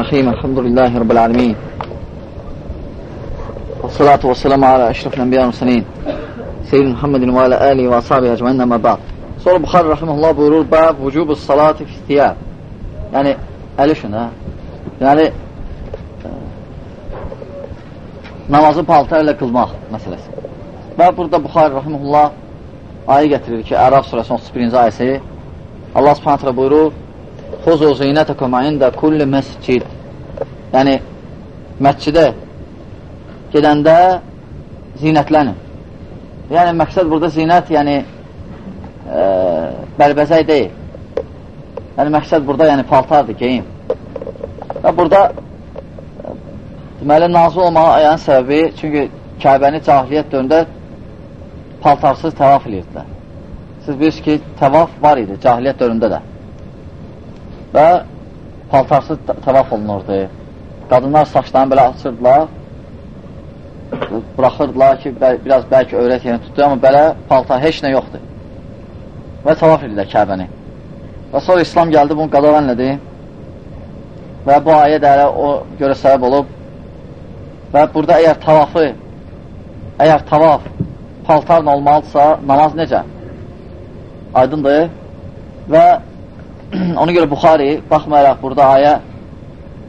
Bismillahirrahmanirrahim. Elhamdülillahi Rabbil alemin. Və salatu və selamu alə əşrafil ənbiya müsəlin. Seyyid Muhammedin və alə əli və ashabi əcməinnə məbad. Sonra Buxar Rəhməllah buyurur, bəb vücubu salati fihtiyar. Yəni, əli üçün, hə? Yəni, ə, namazı paltar ilə qılmaq məsələsi. Və burada Buxar Rəhməllah ayə gətirir ki, Əraf surəsi 31-ci ayəsi Allah subhanətlə buyurur, Xuzu zinətəkum ində kulli məscid. Yəni, məscidə gedəndə zinətlənin. Yəni, məqsəd burada zinət, yəni, e, bəlbəzək deyil. Yəni, məqsəd burada, yəni, paltardır, geyim. Və burada, deməli, nazı olmağa ayağın səbəbi, çünki Kəbəni cahiliyyət döndə paltarsız təvaf edirdilər. Siz bilirsiniz ki, təvaf var idi cahiliyyət dövründə də. Və paltarsız təvaf olunurdu. Qadınlar saçlarını belə açırdılar, buraxırdılar ki, biraz bəlkə öyrət yerinə tutdu, amma belə paltar heç nə yoxdur. Və təvaf edirlər Kəbəni. Və sonra İslam gəldi, bunu qadağan elədi. Və bu ayə dərə o görə səbəb olub. Və burada əgər tavafı, əgər tavaf paltarla olmalıdırsa, namaz necə? Aydındır. Və ona görə Buxari, baxmayaraq burada ayə,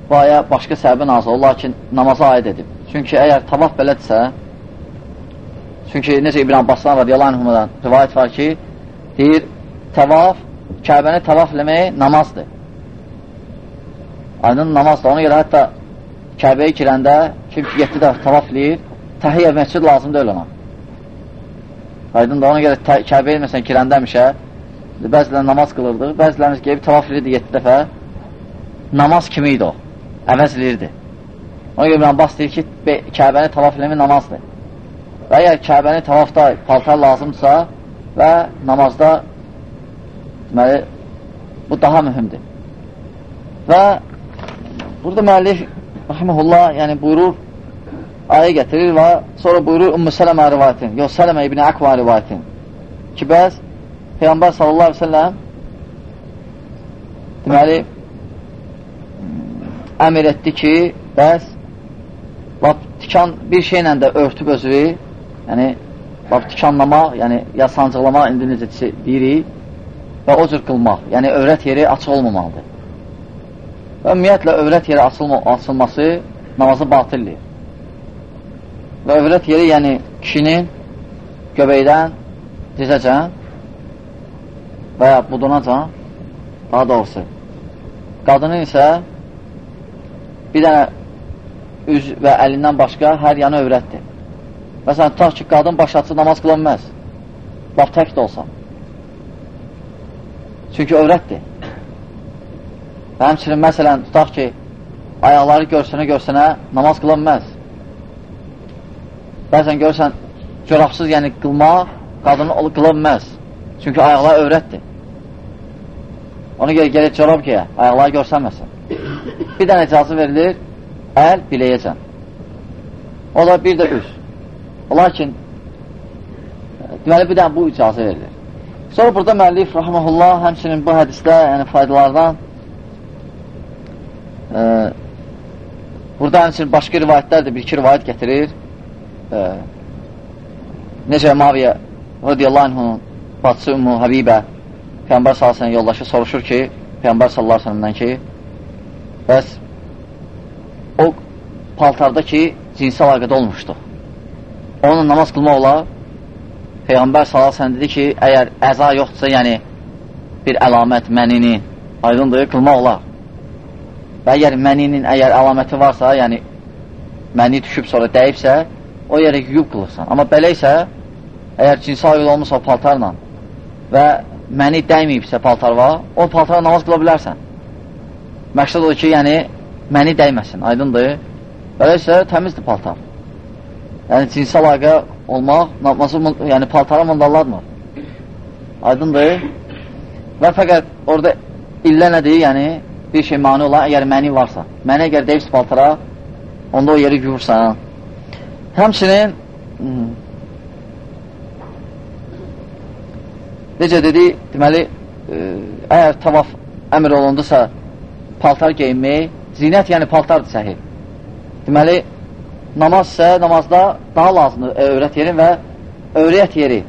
bu ayə başqa səbəbə nazır, lakin namaza aid edib. Çünki əgər tavaf belədirsə, çünki necə İbn Abbasdan radiyallahu anhümadan rivayət var ki, deyir, təvaf, Kəbəni təvaf eləmək namazdır. Aydın namazdır. Ona görə hətta Kəbəyə girəndə kim ki, 7 dəfə təvaf eləyir, təhiyyə məscid lazım deyil ona. Aydın da ona görə Kəbəyə məsələn girəndə həmişə bəziləri namaz qılırdı, bəzilərimiz gəlib təvaf edirdi 7 dəfə. Namaz kimi idi o. Əvəz edirdi. Ona görə İbn Abbas deyir ki, Kəbəni təvaf eləmək namazdır. Və əgər Kəbəni təvafda paltar lazımsa və namazda deməli, bu daha mühümdür. Və burada müəllif Rahiməhullah yəni buyurur, ayə gətirir və sonra buyurur Ümmü Sələmə rivayətin, yox Sələmə İbni Əkva rivayətin ki, bəz Peyğəmbər sallallahu aleyhi ve selləm deməli əmr etdi ki, bəs lap tikan bir şeylə də örtüb özü, yəni lap tikanlamaq, yəni ya sancıqlamaq indi necə deyirik və o cür qılmaq, yəni övrət yeri açıq olmamalıdır. Və ümumiyyətlə övrət yeri açılma, açılması namazı batildir. Və övrət yeri, yəni kişinin göbəkdən dizəcən və ya budunacan, daha doğrusu, qadının isə bir dənə üz və əlindən başqa hər yanı övrətdir. Məsələn, tutaq ki, qadın baş açı namaz qılanməz, laf tək də olsa. Çünki övrətdir. Və həmçinin, məsələn, tutaq ki, ayaqları görsənə-görsənə namaz qılanməz. Bəzən görsən, corabsız, yəni qılmaq qadını qılanməz. Çünki ayaqlar övrətdir. Ona görə gəlir corab ki, ayaqları görsənməsin. Bir dənə icazı verilir, əl biləyəcən. O da bir də üz. Lakin, deməli, bir dənə bu icazı verilir. Sonra burada müəllif, rahməhullah, həmçinin bu hədisdə, yəni faydalardan e, burada həmçinin başqa rivayətlər də bir-iki rivayət gətirir. E, necə Maviyə radiyallahu anhunun bacısı Ümmü Habibə Peyğəmbər sallallahu yoldaşı soruşur ki, Peyğəmbər sallallahu aleyhi ki, bəs o paltarda ki, cinsi əlaqədə olmuşdu. Onunla namaz qılmaq olar. Peyğəmbər sallallahu dedi ki, əgər əza yoxdursa, yəni bir əlamət məninin aydındır, qılmaq olar. Və əgər məninin əgər əlaməti varsa, yəni məni düşüb sonra dəyibsə, o yerə yuyub qılırsan. Amma belə isə, əgər cinsi ayrıl olmuşsa paltarla və məni dəyməyibsə paltarva, o paltara namaz qıla bilərsən. Məqsəd odur ki, yəni, məni dəyməsin, aydındır. Belə isə təmizdir paltar. Yəni, cinsi əlaqə olmaq, namazı, yəni paltara mındalladmır. Aydındır. Və fəqət orada illə nədir? Yəni, bir şey mani olan, əgər məni varsa. Məni əgər deyibsə paltara, onda o yeri yuyursan. Həmçinin, necə dedi, deməli, ə, e, əgər tavaf əmr olundusa, paltar geyinmək, zinət yəni paltardır səhi. Deməli, namaz isə namazda daha lazımdır e, övrət yeri və övrət yeri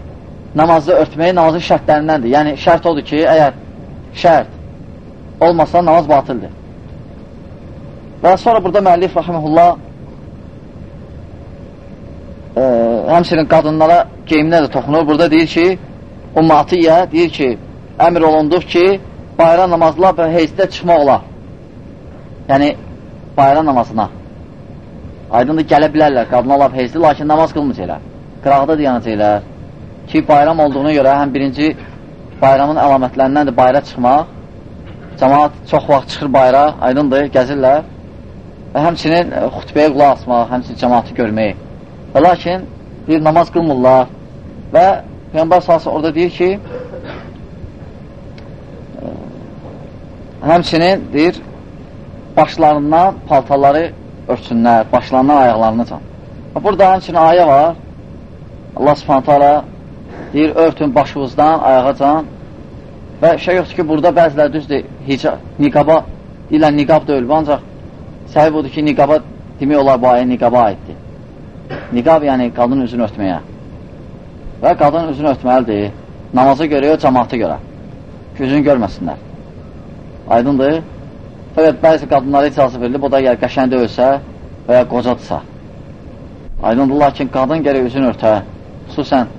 namazı örtməyi namazın şərtlərindəndir. Yəni, şərt odur ki, əgər şərt olmasa namaz batildir. Və sonra burada müəllif rəhməhullah e, həmsinin qadınlara geyiminə də toxunur. Burada deyir ki, Ummatiyyə deyir ki, əmr olunduq ki, bayram namazlar və heyzdə çıxmaq olar. Yəni, bayram namazına. Aydındır, gələ bilərlər, qadınlar heyzli, lakin namaz qılmayacaqlar. Qıraqda dayanacaqlar ki, bayram olduğuna görə həm birinci bayramın əlamətlərindəndir bayra çıxmaq. Cəmaat çox vaxt çıxır bayra, aydındır, gəzirlər. Və həmçinin e, xütbəyə qulaq asmaq, həmçinin cəmaatı görmək. Və lakin bir namaz qılmırlar və Peyğəmbər salsı orada deyir ki, həmçinin deyir, başlarından paltaları örtsünlər, başlarından ayaqlarını can. Burada həmçinin ayə var. Allah subhanətə alə deyir, örtün başınızdan ayağa can. Və şey yoxdur ki, burada bəzilər düzdür, hicab, niqaba, deyirlər, niqab deyil, ancaq səbəb odur ki, niqaba demək olar, bu ayə niqaba aiddir. Niqab yəni qadın üzünü örtməyə. Və qadın üzünü örtməlidir. Namaza görə, yox, cəmaata görə. Gözünü görməsinlər. Aydındır. Fəqət bəzi qadınlara icazı verilir, bu da əgər qəşəndə ölsə və ya qocadırsa. Aydındır, lakin qadın gərək üzünü örtə, xüsusən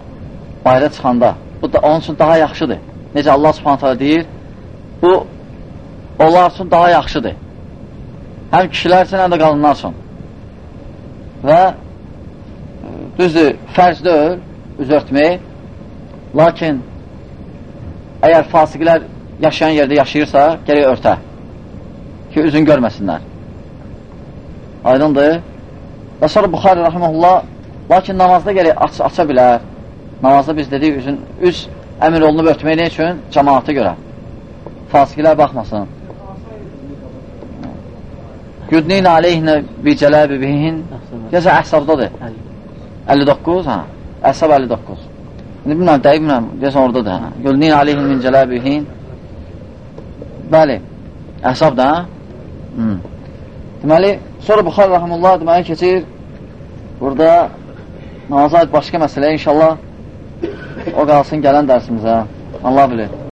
bayra çıxanda. Bu da onun üçün daha yaxşıdır. Necə Allah subhanətə deyir, bu onlar üçün daha yaxşıdır. Həm kişilər üçün, həm də qadınlar üçün. Və düzdür, fərz deyil, üz örtmək, lakin əgər fasiqlər yaşayan yerdə yaşayırsa, gərək örtə ki, üzün görməsinlər. Aydındır. Və sonra Buxari rəhməhullah lakin namazda gərək aç, aça bilər. Namazda biz dedik, üzün, üz əmir olunub örtmək nə üçün? Cəmaata görə. Fasiqlər baxmasın. Güdnin aleyhinə bi cələbi bihin Gəsə əhsabdadır. 59, hə. Əhsab 59. İndi bilməm, dəqiq bilməm, deyəsən oradadır. Hə. Güdnin aleyhin min cələbi bihin Bəli, əhsab da, hə? Hmm. Deməli, sonra Buxar Rəhmullah deməli keçir burada namaza başqa məsələ inşallah o qalsın gələn dərsimizə. Allah bilir.